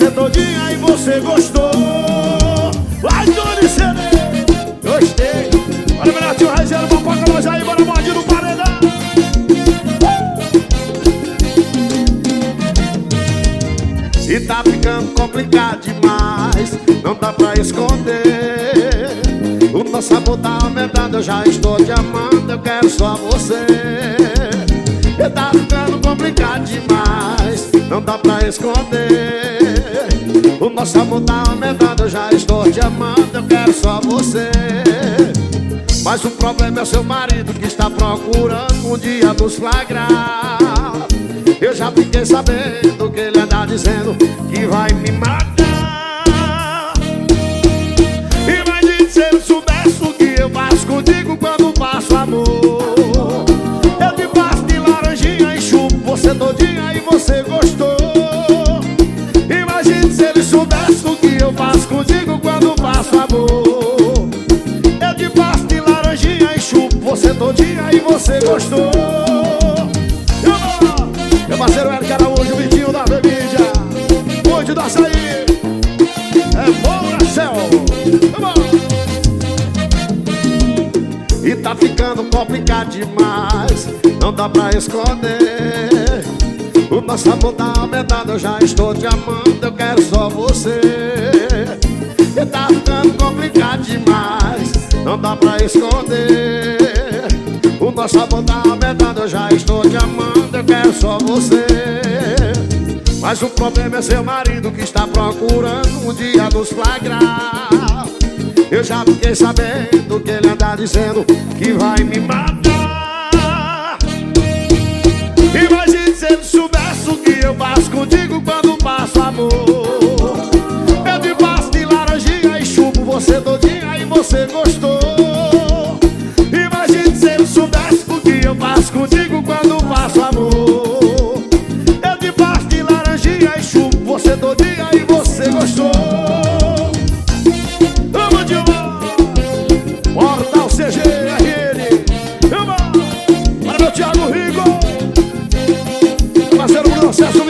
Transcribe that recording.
você todinha e você gostou. Vai, Tony CD Gostei. Olha, meu tio Raizeiro, papoca nós aí, bora no paredão. E tá ficando complicado demais Não dá pra esconder. O nosso amor tá aumentando Eu já estou te amando Eu quero só você. E tá ficando complicado demais Não dá pra esconder nosso amor tá aumentando Eu já estou te amando Eu quero só você. Mas o problema é seu marido que está procurando um dia nos flagrar. Eu já fiquei sabendo que ele anda dizendo que vai me matar faço amor. Eu te faço de laranjinha e chupo você todinha e você gostou. Meu parceiro Eric Araújo, Vitinho da Bebida. Monte do Açaí É bom, céu! E tá ficando complicado demais. Não dá pra esconder. O nosso amor tá aumentando Eu já estou te amando. Eu quero só você esconder. O nosso amor tá aumentando Eu já estou te amando Eu quero só você. Mas o problema é seu marido Que está procurando um dia nos flagrar. Eu já fiquei sabendo que ele anda dizendo que vai me matar. Imagine se ele soubesse Sucesso